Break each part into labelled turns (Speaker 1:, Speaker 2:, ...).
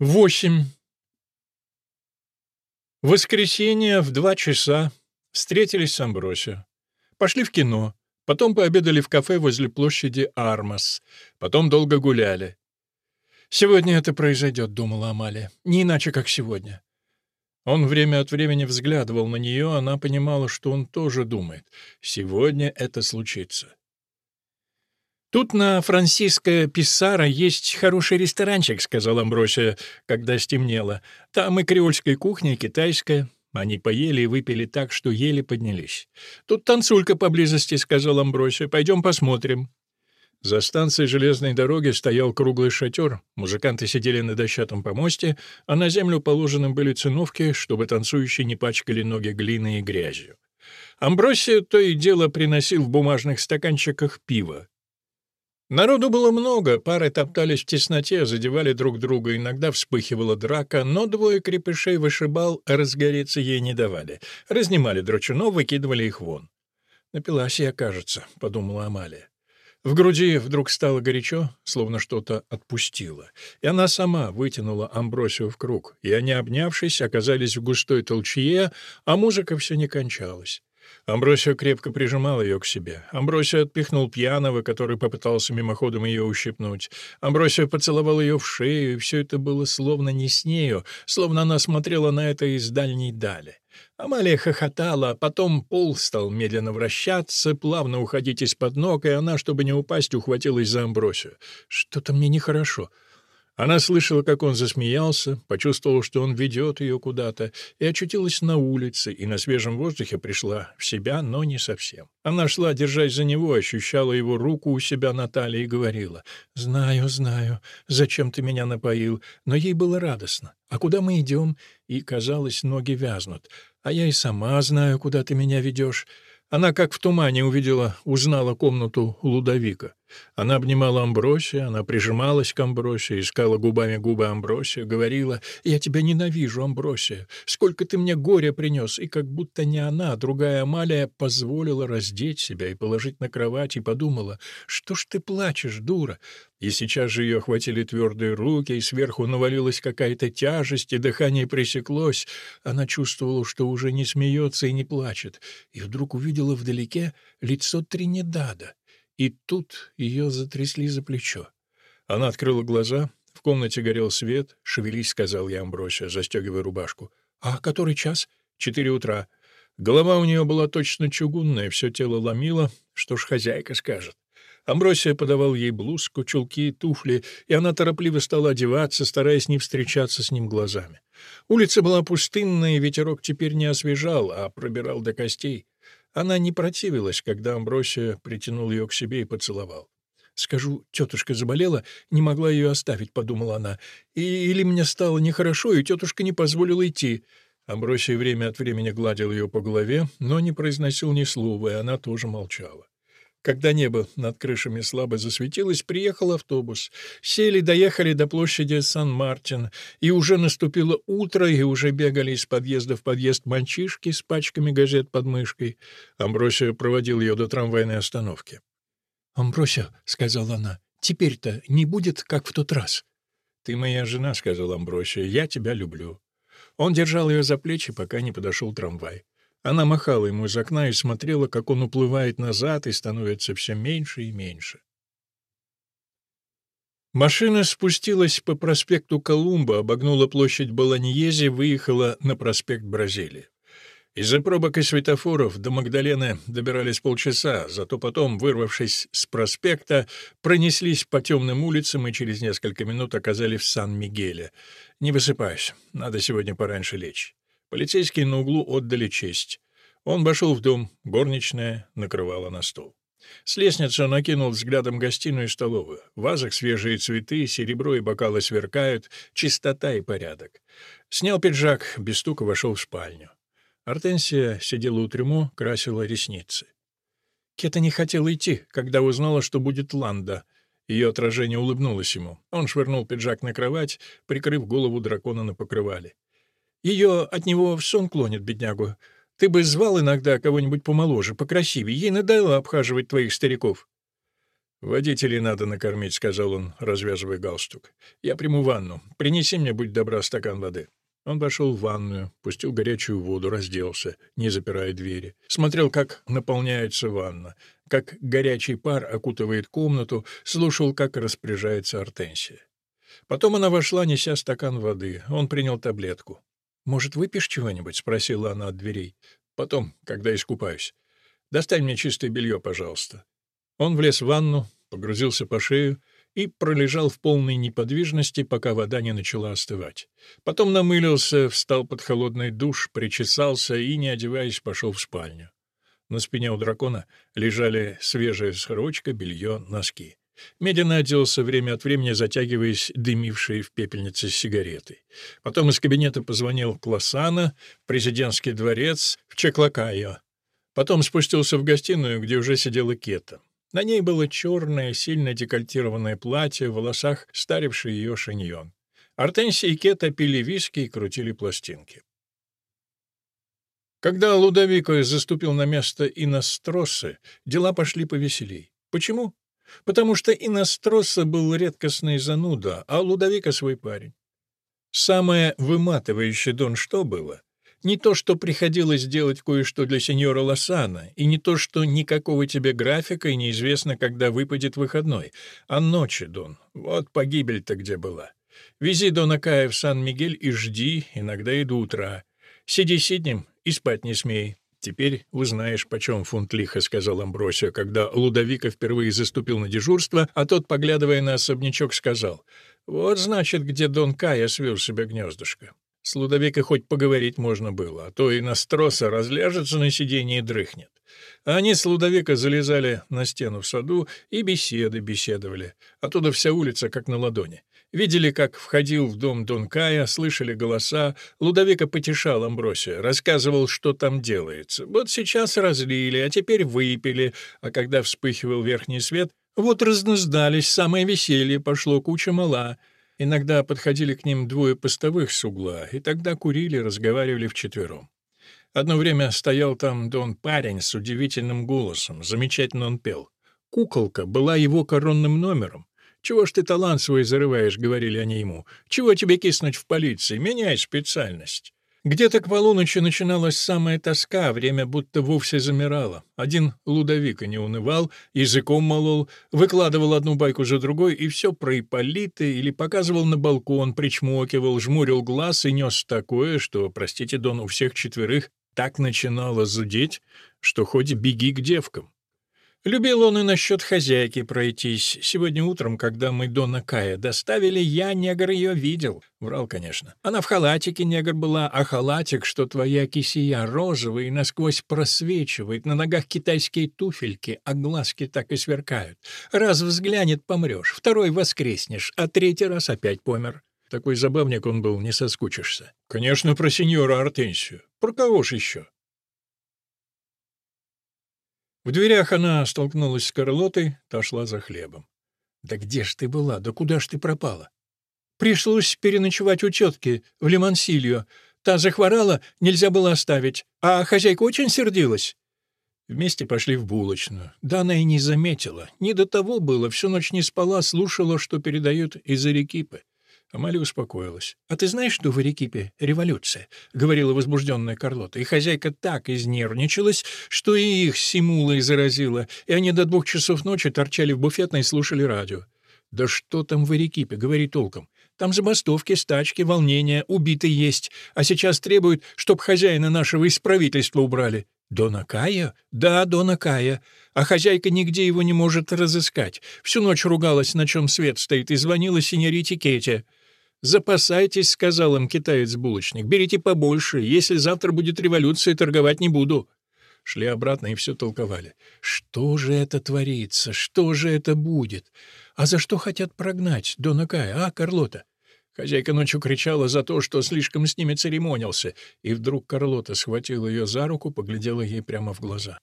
Speaker 1: Восемь. Воскресенье в два часа встретились с Амбросио. Пошли в кино, потом пообедали в кафе возле площади Армас, потом долго гуляли. «Сегодня это произойдет», — думала Амалия, — «не иначе, как сегодня». Он время от времени взглядывал на нее, она понимала, что он тоже думает. «Сегодня это случится». «Тут на Франсиско Писара есть хороший ресторанчик», — сказал Амбросия, когда стемнело. «Там и креольская кухня, и китайская». Они поели и выпили так, что еле поднялись. «Тут танцулька поблизости», — сказал Амбросия. «Пойдем посмотрим». За станцией железной дороги стоял круглый шатер, музыканты сидели на дощатом помосте, а на землю положены были циновки, чтобы танцующие не пачкали ноги глиной и грязью. Амбросия то и дело приносил в бумажных стаканчиках пиво. Народу было много, пары топтались в тесноте, задевали друг друга, иногда вспыхивала драка, но двое крепышей вышибал, а разгореться ей не давали. Разнимали драчунов, выкидывали их вон. «Напилась я, кажется», — подумала Амалия. В груди вдруг стало горячо, словно что-то отпустило, и она сама вытянула Амбросию в круг, и они, обнявшись, оказались в густой толчье, а музыка все не кончалась. Амбросио крепко прижимал ее к себе. Амбросио отпихнул пьяного, который попытался мимоходом ее ущипнуть. Амбросио поцеловал ее в шею, и все это было словно не с нею, словно она смотрела на это из дальней дали. Амалия хохотала, а потом пол стал медленно вращаться, плавно уходить из-под ног, и она, чтобы не упасть, ухватилась за Амбросио. «Что-то мне нехорошо». Она слышала, как он засмеялся, почувствовала, что он ведет ее куда-то, и очутилась на улице, и на свежем воздухе пришла в себя, но не совсем. Она шла, держась за него, ощущала его руку у себя на талии и говорила, «Знаю, знаю, зачем ты меня напоил», но ей было радостно. «А куда мы идем?» И, казалось, ноги вязнут. «А я и сама знаю, куда ты меня ведешь». Она, как в тумане, увидела, узнала комнату Лудовика. Она обнимала Амбросия, она прижималась к Амбросию, искала губами губы Амбросия, говорила «Я тебя ненавижу, Амбросия! Сколько ты мне горя принес!» И как будто не она, а другая Амалия позволила раздеть себя и положить на кровать, и подумала «Что ж ты плачешь, дура?» И сейчас же ее охватили твердые руки, и сверху навалилась какая-то тяжесть, и дыхание пресеклось. Она чувствовала, что уже не смеется и не плачет, и вдруг увидела вдалеке лицо Тринидада. И тут ее затрясли за плечо. Она открыла глаза, в комнате горел свет. «Шевелись», — сказал я Амбросия, застегивая рубашку. «А который час?» «Четыре утра». Голова у нее была точно чугунная, все тело ломило. Что ж хозяйка скажет? Амбросия подавал ей блузку, чулки, туфли, и она торопливо стала одеваться, стараясь не встречаться с ним глазами. Улица была пустынная, ветерок теперь не освежал, а пробирал до костей. Она не противилась, когда Амбросия притянул ее к себе и поцеловал. «Скажу, тетушка заболела, не могла ее оставить», — подумала она. И, «Или мне стало нехорошо, и тетушка не позволила идти». Амбросия время от времени гладил ее по голове, но не произносил ни слова, и она тоже молчала. Когда небо над крышами слабо засветилось, приехал автобус. Сели, доехали до площади Сан-Мартин, и уже наступило утро, и уже бегали из подъезда в подъезд мальчишки с пачками газет под мышкой. Амбросия проводил ее до трамвайной остановки. «Амбросия», — сказала она, — «теперь-то не будет, как в тот раз». «Ты моя жена», — сказал Амбросия, — «я тебя люблю». Он держал ее за плечи, пока не подошел трамвай. Она махала ему из окна и смотрела, как он уплывает назад и становится все меньше и меньше. Машина спустилась по проспекту Колумба, обогнула площадь Баланьези, выехала на проспект Бразилии. Из-за пробок и светофоров до Магдалены добирались полчаса, зато потом, вырвавшись с проспекта, пронеслись по темным улицам и через несколько минут оказались в Сан-Мигеле. «Не высыпаюсь, надо сегодня пораньше лечь». Полицейские на углу отдали честь. Он вошел в дом, горничная накрывала на стол. С лестницы он окинул взглядом гостиную и столовую. В вазах свежие цветы, серебро и бокалы сверкают, чистота и порядок. Снял пиджак, без стука вошел в спальню. Артенсия сидела у трюмо, красила ресницы. Кета не хотела идти, когда узнала, что будет Ланда. Ее отражение улыбнулось ему. Он швырнул пиджак на кровать, прикрыв голову дракона на покрывале. Ее от него в сон клонит, беднягу. Ты бы звал иногда кого-нибудь помоложе, покрасивее. Ей надоело обхаживать твоих стариков». «Водителей надо накормить», — сказал он, развязывая галстук. «Я приму ванну. Принеси мне, будь добра, стакан воды». Он вошел в ванную, пустил горячую воду, разделся, не запирая двери. Смотрел, как наполняется ванна, как горячий пар окутывает комнату, слушал, как распоряжается Артенсия. Потом она вошла, неся стакан воды. Он принял таблетку. «Может, выпьешь чего-нибудь?» — спросила она от дверей. «Потом, когда искупаюсь. Достань мне чистое белье, пожалуйста». Он влез в ванну, погрузился по шею и пролежал в полной неподвижности, пока вода не начала остывать. Потом намылился, встал под холодный душ, причесался и, не одеваясь, пошел в спальню. На спине у дракона лежали свежая сорочка, белье, носки. Медленно оделся время от времени, затягиваясь дымившей в пепельнице сигаретой. Потом из кабинета позвонил Классана, президентский дворец, в Чеклакайо. Потом спустился в гостиную, где уже сидела Кета. На ней было черное, сильно декольтированное платье, в волосах старивший ее шиньон. Артенсия и Кета пили виски и крутили пластинки. Когда Лудовико заступил на место Иностросы, дела пошли повеселей. Почему? Потому что Иностроса был редкостный зануда, а Лудовика свой парень. Самое выматывающее Дон что было? Не то, что приходилось делать кое-что для сеньора Лосана, и не то, что никакого тебе графика и неизвестно, когда выпадет выходной, а ночи, Дон. Вот погибель-то где была. Вези Дона Кая в Сан-Мигель и жди, иногда и до утра. Сиди сиднем и спать не смей. «Теперь узнаешь, почем фунт лиха», — сказал Амбросио, когда Лудовика впервые заступил на дежурство, а тот, поглядывая на особнячок, сказал, «Вот, значит, где Дон Кая свел себе гнездышко». С Лудовикой хоть поговорить можно было, а то и Настроса разляжется на сиденье и дрыхнет. А они с Лудовика залезали на стену в саду и беседы беседовали. Оттуда вся улица как на ладони. Видели, как входил в дом Дон Кая, слышали голоса. Лудовика потешал Амбросия, рассказывал, что там делается. Вот сейчас разлили, а теперь выпили, а когда вспыхивал верхний свет, вот разнуздались, самое веселье пошло, куча мала. Иногда подходили к ним двое постовых с угла, и тогда курили, разговаривали вчетвером. Одно время стоял там Дон парень с удивительным голосом, замечательно он пел. Куколка была его коронным номером. «Чего ж ты талант свой зарываешь?» — говорили они ему. «Чего тебе киснуть в полиции? Меняй специальность». Где-то к полуночи начиналась самая тоска, время будто вовсе замирало. Один Лудовика не унывал, языком молол, выкладывал одну байку за другой, и все про Ипполита, или показывал на балкон, причмокивал, жмурил глаз и нес такое, что, простите, Дон, у всех четверых так начинало зудеть, что хоть беги к девкам. Любил он и насчет хозяйки пройтись. Сегодня утром, когда мы Дона Кая доставили, я, негр, ее видел. Врал, конечно. Она в халатике, негр была, а халатик, что твоя кисия розовый, насквозь просвечивает, на ногах китайские туфельки, а глазки так и сверкают. Раз взглянет — помрешь, второй воскреснешь, а третий раз опять помер. Такой забавник он был, не соскучишься. Конечно, про сеньора Артенсию. Про кого ж еще? В дверях она столкнулась с Карлотой, та шла за хлебом. «Да где ж ты была? Да куда ж ты пропала?» «Пришлось переночевать у тетки в Лимансильо. Та захворала, нельзя было оставить. А хозяйка очень сердилась». Вместе пошли в булочную. Да она и не заметила. Не до того было, всю ночь не спала, слушала, что передают из Арекипы. Амалия успокоилась. «А ты знаешь, что в Арекипе революция?» — говорила возбужденная Карлота. И хозяйка так изнервничалась, что и их симулой заразила, и они до двух часов ночи торчали в буфетной и слушали радио. «Да что там в Арекипе? Говори толком. Там забастовки, стачки, волнения, убитые есть. А сейчас требуют, чтоб хозяина нашего из правительства убрали. Дона Кая? Да, Дона Кая. А хозяйка нигде его не может разыскать. Всю ночь ругалась, на чем свет стоит, и звонила синьорите Кете. «Запасайтесь», — сказал им китаец-булочник. «Берите побольше. Если завтра будет революция, торговать не буду». Шли обратно и все толковали. «Что же это творится? Что же это будет? А за что хотят прогнать Дона Кая, а, Карлота?» Хозяйка ночью кричала за то, что слишком с ними церемонился, и вдруг Карлота схватила ее за руку, поглядела ей прямо в глаза.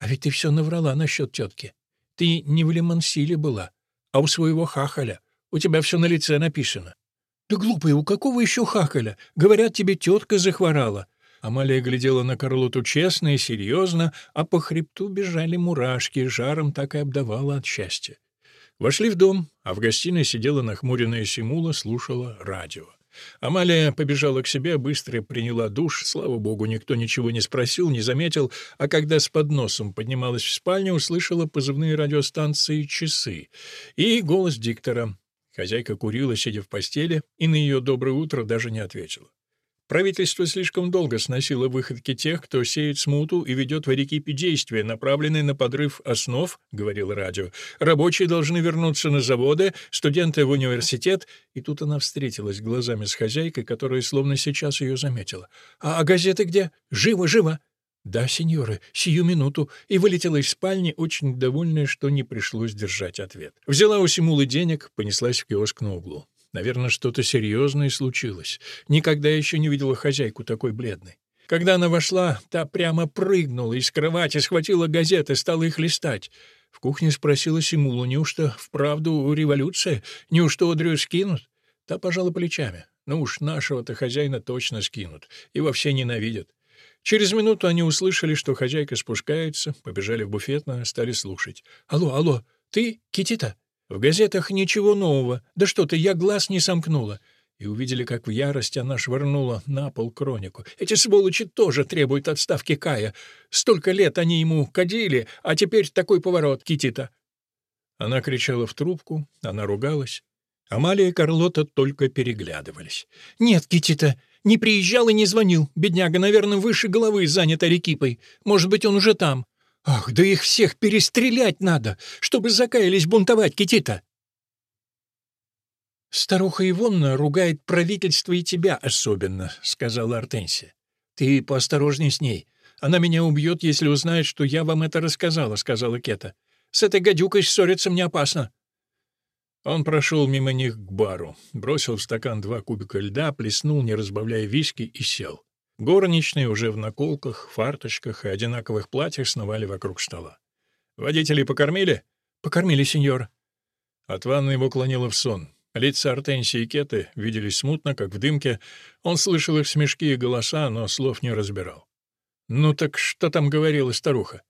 Speaker 1: «А ведь ты все наврала насчет тетки. Ты не в Лимансиле была, а у своего хахаля. У тебя все на лице написано. «Да глупая, у какого еще хакаля? Говорят, тебе тетка захворала». Амалия глядела на Карлоту честно и серьезно, а по хребту бежали мурашки, жаром так и обдавала от счастья. Вошли в дом, а в гостиной сидела нахмуренная Симула, слушала радио. Амалия побежала к себе, быстро приняла душ. Слава богу, никто ничего не спросил, не заметил, а когда с подносом поднималась в спальню, услышала позывные радиостанции «Часы» и голос диктора. Хозяйка курила, сидя в постели, и на ее «доброе утро» даже не ответила. Правительство слишком долго сносило выходки тех, кто сеет смуту и ведет в Арекипе действия, направленные на подрыв основ, — говорил радио. Рабочие должны вернуться на заводы, студенты в университет. И тут она встретилась глазами с хозяйкой, которая словно сейчас ее заметила. «А, а газеты где? Живо, живо!» «Да, сеньоры, сию минуту», и вылетела из спальни, очень довольная, что не пришлось держать ответ. Взяла у Симулы денег, понеслась в киоск на углу. Наверное, что-то серьезное случилось. Никогда еще не видела хозяйку такой бледной. Когда она вошла, та прямо прыгнула из кровати, схватила газеты, стала их листать. В кухне спросила Симулу, неужто вправду революция? Неужто Одрю скинут? Та пожала плечами. Ну уж нашего-то хозяина точно скинут. И вообще ненавидят. Через минуту они услышали, что хозяйка спускается, побежали в буфетную, стали слушать. «Алло, алло, ты, Китита?» В газетах ничего нового. Да что ты, я глаз не сомкнула. И увидели, как в ярости она швырнула на пол кронику. Эти сволочи тоже требуют отставки Кая. Столько лет они ему кадили, а теперь такой поворот, Китита. Она кричала в трубку, она ругалась. Амалия и Карлота только переглядывались. «Нет, Китита, не приезжал и не звонил. Бедняга, наверное, выше головы занят Арекипой. Может быть, он уже там. Ах, да их всех перестрелять надо, чтобы закаялись бунтовать, Китита!» «Старуха Ивонна ругает правительство и тебя особенно», — сказала Артенсия. «Ты поосторожней с ней. Она меня убьет, если узнает, что я вам это рассказала», — сказала Кета. «С этой гадюкой ссориться мне опасно». Он прошел мимо них к бару, бросил в стакан два кубика льда, плеснул, не разбавляя виски, и сел. Горничные уже в наколках, фарточках и одинаковых платьях сновали вокруг стола. «Водителей покормили?» «Покормили, сеньор». От ванны его клонило в сон. Лица Артенсии и Кеты виделись смутно, как в дымке. Он слышал их смешки и голоса, но слов не разбирал. «Ну так что там говорила старуха?»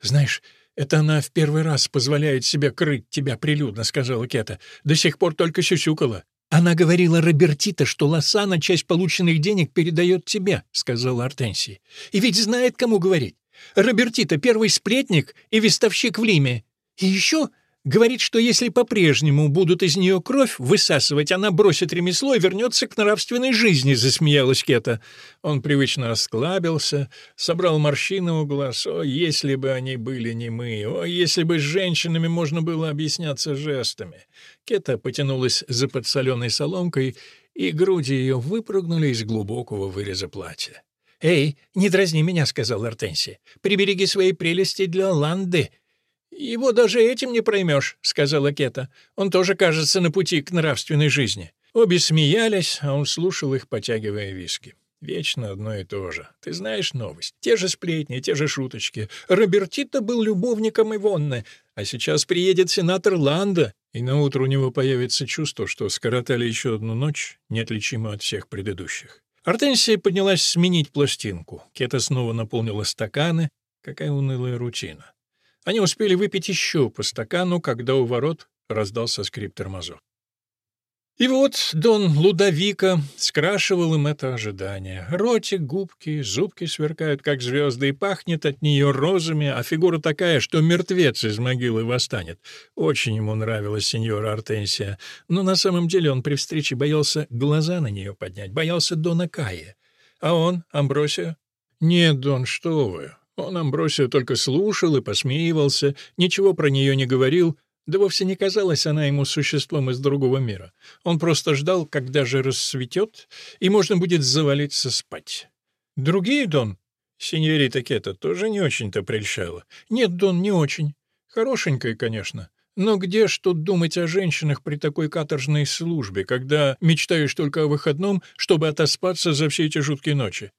Speaker 1: «Знаешь, это она в первый раз позволяет себе крыть тебя прилюдно», — сказала Кета. «До сих пор только сюсюкала». «Она говорила Робертита, что Лосана часть полученных денег передает тебе», — сказала Артенсия. «И ведь знает, кому говорить. Робертита — первый сплетник и вестовщик в Лиме. И еще Говорит, что если по-прежнему будут из нее кровь высасывать, она бросит ремесло и вернется к нравственной жизни», — засмеялась Кета. Он привычно осклабился, собрал морщины у глаз. «О, если бы они были немые! О, если бы с женщинами можно было объясняться жестами!» Кета потянулась за подсоленной соломкой, и груди ее выпрыгнули из глубокого выреза платья. «Эй, не дразни меня», — сказал Артенси. «Прибереги свои прелести для Ланды». «Его даже этим не проймешь», — сказала Кета. «Он тоже, кажется, на пути к нравственной жизни». Обе смеялись, а он слушал их, потягивая виски. Вечно одно и то же. Ты знаешь новость. Те же сплетни, те же шуточки. Робертито был любовником Ивонны, а сейчас приедет сенатор Ланда, и на утро у него появится чувство, что скоротали еще одну ночь, неотличимо от всех предыдущих. Артенсия поднялась сменить пластинку. Кета снова наполнила стаканы. Какая унылая рутина. Они успели выпить еще по стакану, когда у ворот раздался скрип тормозов. И вот Дон Лудовика скрашивал им это ожидание. Ротик, губки, зубки сверкают, как звезды, и пахнет от нее розами, а фигура такая, что мертвец из могилы восстанет. Очень ему нравилась сеньора Артенсия, но на самом деле он при встрече боялся глаза на нее поднять, боялся Дона Кая. А он, Амбросио? «Нет, Дон, что вы, он Амбросию только слушал и посмеивался, ничего про нее не говорил, да вовсе не казалась она ему существом из другого мира. Он просто ждал, когда же рассветет, и можно будет завалиться спать. Другие, Дон, сеньорита Кета, тоже не очень-то прельщала. Нет, Дон, не очень. Хорошенькая, конечно. Но где ж тут думать о женщинах при такой каторжной службе, когда мечтаешь только о выходном, чтобы отоспаться за все эти жуткие ночи?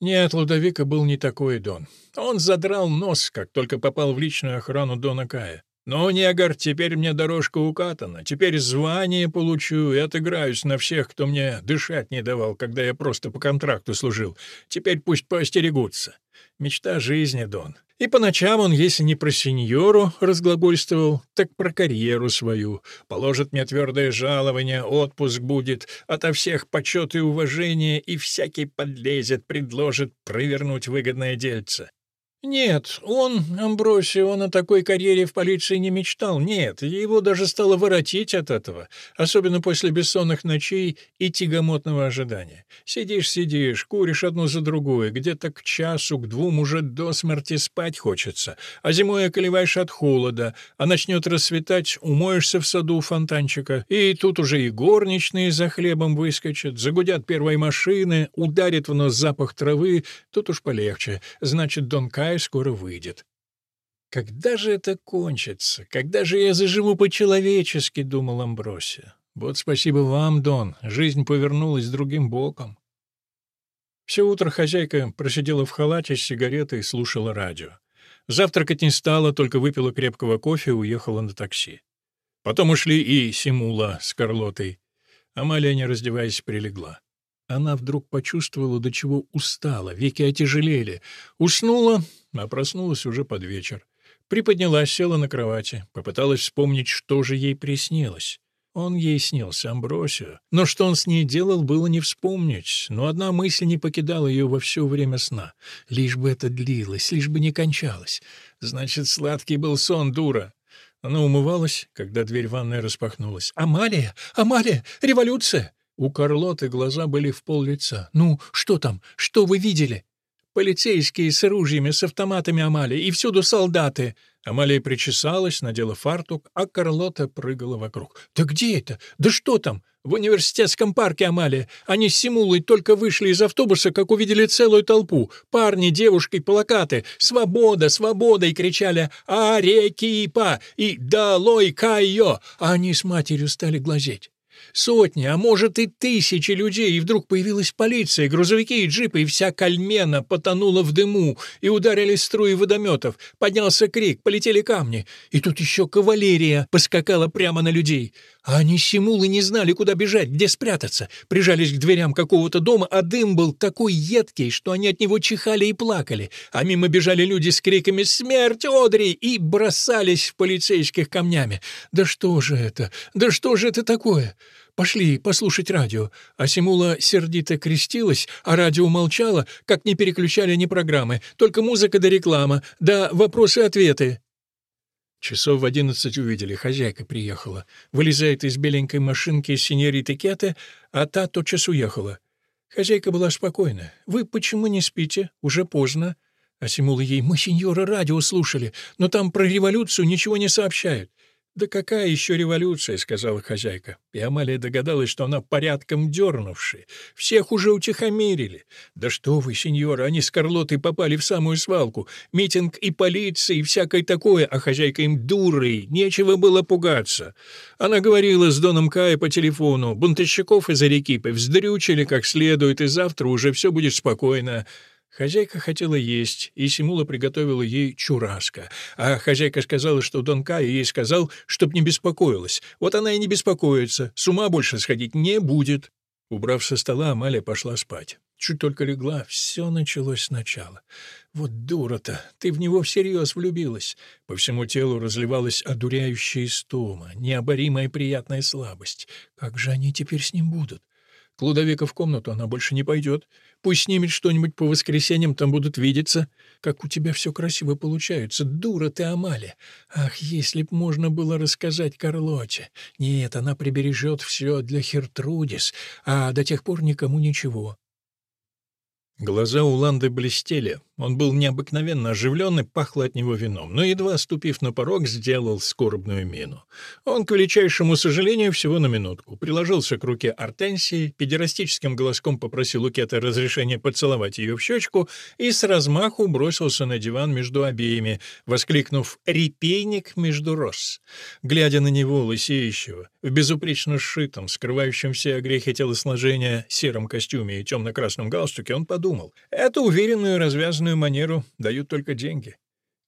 Speaker 1: Нет, Лудовика был не такой Дон. Он задрал нос, как только попал в личную охрану Дона Кая. «Ну, негр, теперь мне дорожка укатана, теперь звание получу и отыграюсь на всех, кто мне дышать не давал, когда я просто по контракту служил. Теперь пусть поостерегутся. Мечта жизни, Дон. И по ночам он, если не про сеньору разглагольствовал, так про карьеру свою. Положит мне твердое жалование, отпуск будет, ото всех почет и уважение, и всякий подлезет, предложит провернуть выгодное дельце. Нет, он, Амбросио, он о такой карьере в полиции не мечтал. Нет, его даже стало воротить от этого, особенно после бессонных ночей и тягомотного ожидания. Сидишь-сидишь, куришь одну за другой, где-то к часу, к двум уже до смерти спать хочется, а зимой околеваешь от холода, а начнет рассветать, умоешься в саду у фонтанчика, и тут уже и горничные за хлебом выскочат, загудят первые машины, ударит в нос запах травы, тут уж полегче, значит, Дон Кай Кай скоро выйдет. «Когда же это кончится? Когда же я заживу по-человечески?» — думал Амбросия. «Вот спасибо вам, Дон, жизнь повернулась другим боком». Все утро хозяйка просидела в халате с сигаретой и слушала радио. Завтракать не стала, только выпила крепкого кофе и уехала на такси. Потом ушли и Симула с Карлотой. Амалия, не раздеваясь, прилегла. Она вдруг почувствовала, до чего устала, веки отяжелели. Уснула, а проснулась уже под вечер. Приподнялась, села на кровати, попыталась вспомнить, что же ей приснилось. Он ей снился, Амбросио. Но что он с ней делал, было не вспомнить. Но одна мысль не покидала ее во все время сна. Лишь бы это длилось, лишь бы не кончалось. Значит, сладкий был сон, дура. Она умывалась, когда дверь ванной распахнулась. «Амалия! Амалия! Революция!» У Карлоты глаза были в пол лица. «Ну, что там? Что вы видели?» «Полицейские с оружиями, с автоматами Амалия, и всюду солдаты!» Амалия причесалась, надела фартук, а Карлота прыгала вокруг. «Да где это? Да что там? В университетском парке, Амалия. Они с Симулой только вышли из автобуса, как увидели целую толпу. Парни, девушки, плакаты. «Свобода! Свобода!» и кричали «Арекипа!» и «Долой Кайо!» А они с матерью стали глазеть. Сотни, а может и тысячи людей, и вдруг появилась полиция, грузовики и джипы, и вся кальмена потонула в дыму, и ударили струи водометов. Поднялся крик, полетели камни. И тут еще кавалерия поскакала прямо на людей. А они симулы не знали, куда бежать, где спрятаться. Прижались к дверям какого-то дома, а дым был такой едкий, что они от него чихали и плакали. А мимо бежали люди с криками «Смерть, Одри!» и бросались в полицейских камнями. «Да что же это? Да что же это такое?» Пошли послушать радио. А Симула сердито крестилась, а радио молчало, как не переключали ни программы, только музыка да реклама, да вопросы-ответы. Часов в одиннадцать увидели, хозяйка приехала. Вылезает из беленькой машинки синьориты Кета, а та тотчас уехала. Хозяйка была спокойна. «Вы почему не спите? Уже поздно». А Симула ей, «Мы, сеньора, радио слушали, но там про революцию ничего не сообщают. «Да какая еще революция?» — сказала хозяйка. И Амалия догадалась, что она порядком дернувшая. Всех уже утихомирили. «Да что вы, сеньора, они с Карлотой попали в самую свалку. Митинг и полиция, и всякое такое, а хозяйка им дурой. Нечего было пугаться». Она говорила с Доном Кая по телефону. Бунтовщиков из Арекипы вздрючили как следует, и завтра уже все будет спокойно. Хозяйка хотела есть, и Симула приготовила ей чураска. А хозяйка сказала, что Дон Кай ей сказал, чтоб не беспокоилась. Вот она и не беспокоится, с ума больше сходить не будет. Убрав со стола, Амалия пошла спать. Чуть только легла, все началось сначала. Вот дура-то, ты в него всерьез влюбилась. По всему телу разливалась одуряющая истома, необоримая приятная слабость. Как же они теперь с ним будут? К Лудовика в комнату она больше не пойдет. Пусть снимет что-нибудь по воскресеньям, там будут видеться. Как у тебя все красиво получается. Дура ты, Амалия. Ах, если б можно было рассказать Карлоте. Нет, она прибережет все для Хертрудис, а до тех пор никому ничего. Глаза у Ланды блестели. Он был необыкновенно оживлен и пахло от него вином, но, едва ступив на порог, сделал скорбную мину. Он, к величайшему сожалению, всего на минутку, приложился к руке Артенсии, педерастическим голоском попросил у Кета разрешения поцеловать ее в щечку и с размаху бросился на диван между обеими, воскликнув «Репейник между роз». Глядя на него, лысеющего, в безупречно сшитом, скрывающем все огрехи телосложения, сером костюме и темно-красном галстуке, он подумал, «Эту уверенную развязанную манеру дают только деньги».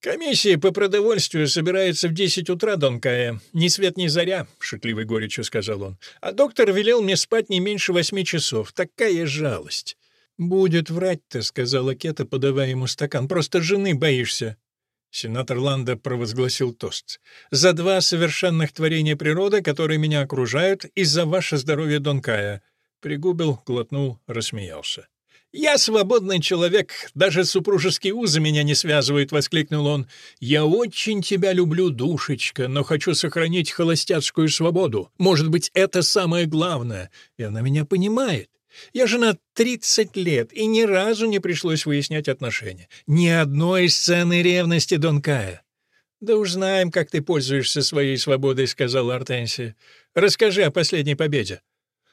Speaker 1: «Комиссия по продовольствию собирается в десять утра, Дон Кая. Ни свет, ни заря», — шутливой горечью сказал он. «А доктор велел мне спать не меньше восьми часов. Такая жалость». «Будет врать-то», — сказала Кета, подавая ему стакан. «Просто жены боишься». Сенатор Ланда провозгласил тост. «За два совершенных творения природы, которые меня окружают, и за ваше здоровье, Дон Кая». Пригубил, глотнул, рассмеялся. «Я свободный человек, даже супружеские узы меня не связывают», — воскликнул он. «Я очень тебя люблю, душечка, но хочу сохранить холостяцкую свободу. Может быть, это самое главное, и она меня понимает. Я жена 30 лет, и ни разу не пришлось выяснять отношения. Ни одной сцены ревности, Дон Кая». «Да уж знаем, как ты пользуешься своей свободой», — сказала Артенсия. «Расскажи о последней победе».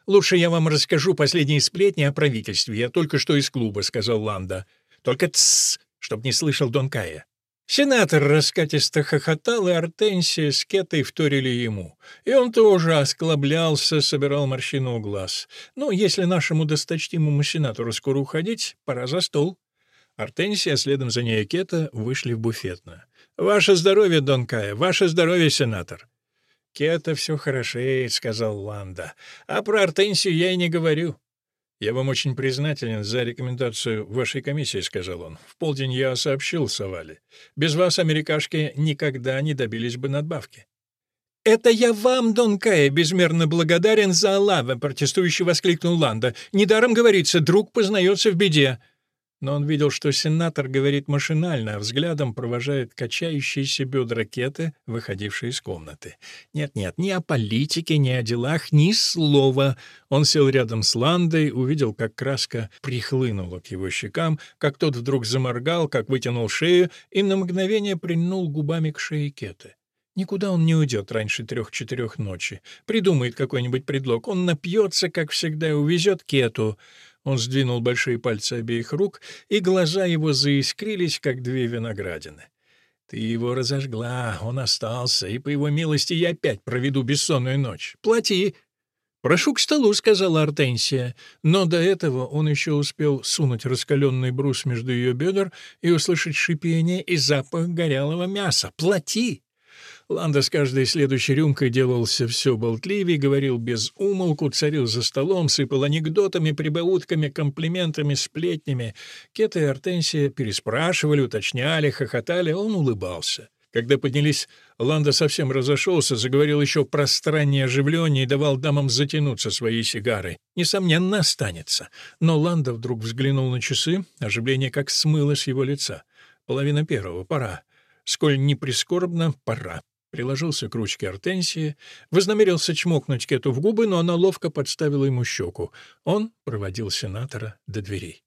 Speaker 1: «Лучше я вам расскажу последние сплетни о правительстве. Я только что из клуба», — сказал Ланда. «Только тссс, чтоб не слышал Дон Кая». Сенатор раскатисто хохотал, и Артенсия с Кетой вторили ему. И он тоже осклаблялся, собирал морщину у глаз. «Ну, если нашему досточтимому сенатору скоро уходить, пора за стол». Артенсия, следом за ней Кета, вышли в буфетную. «Ваше здоровье, Дон Кая, ваше здоровье, сенатор!» «Кета все хорошеет», — сказал Ланда. «А про Артенсию я и не говорю». «Я вам очень признателен за рекомендацию вашей комиссии», — сказал он. «В полдень я сообщил Савале. Без вас америкашки никогда не добились бы надбавки». «Это я вам, Дон Кая, безмерно благодарен за Аллава», — протестующий воскликнул Ланда. «Недаром говорится, друг познается в беде». Но он видел, что сенатор говорит машинально, а взглядом провожает качающиеся бедра Кеты, выходившие из комнаты. Нет-нет, ни о политике, ни о делах, ни слова. Он сел рядом с Ландой, увидел, как краска прихлынула к его щекам, как тот вдруг заморгал, как вытянул шею и на мгновение прильнул губами к шее Кеты. Никуда он не уйдет раньше трех-четырех ночи. Придумает какой-нибудь предлог. Он напьется, как всегда, и увезет Кету. Он сдвинул большие пальцы обеих рук, и глаза его заискрились, как две виноградины. «Ты его разожгла, он остался, и, по его милости, я опять проведу бессонную ночь. Плати!» «Прошу к столу», — сказала Артенсия. Но до этого он еще успел сунуть раскаленный брус между ее бедер и услышать шипение и запах горелого мяса. «Плати!» Ланда с каждой следующей рюмкой делался все болтливее, говорил без умолку, царил за столом, сыпал анекдотами, прибаутками, комплиментами, сплетнями. Кета и Артенсия переспрашивали, уточняли, хохотали, он улыбался. Когда поднялись, Ланда совсем разошелся, заговорил еще пространнее оживленнее и давал дамам затянуться своей сигарой. Несомненно, останется. Но Ланда вдруг взглянул на часы, оживление как смыло с его лица. Половина первого, пора. Сколь не прискорбно, пора приложился к ручке Артенсии, вознамерился чмокнуть Кету в губы, но она ловко подставила ему щеку. Он проводил сенатора до дверей.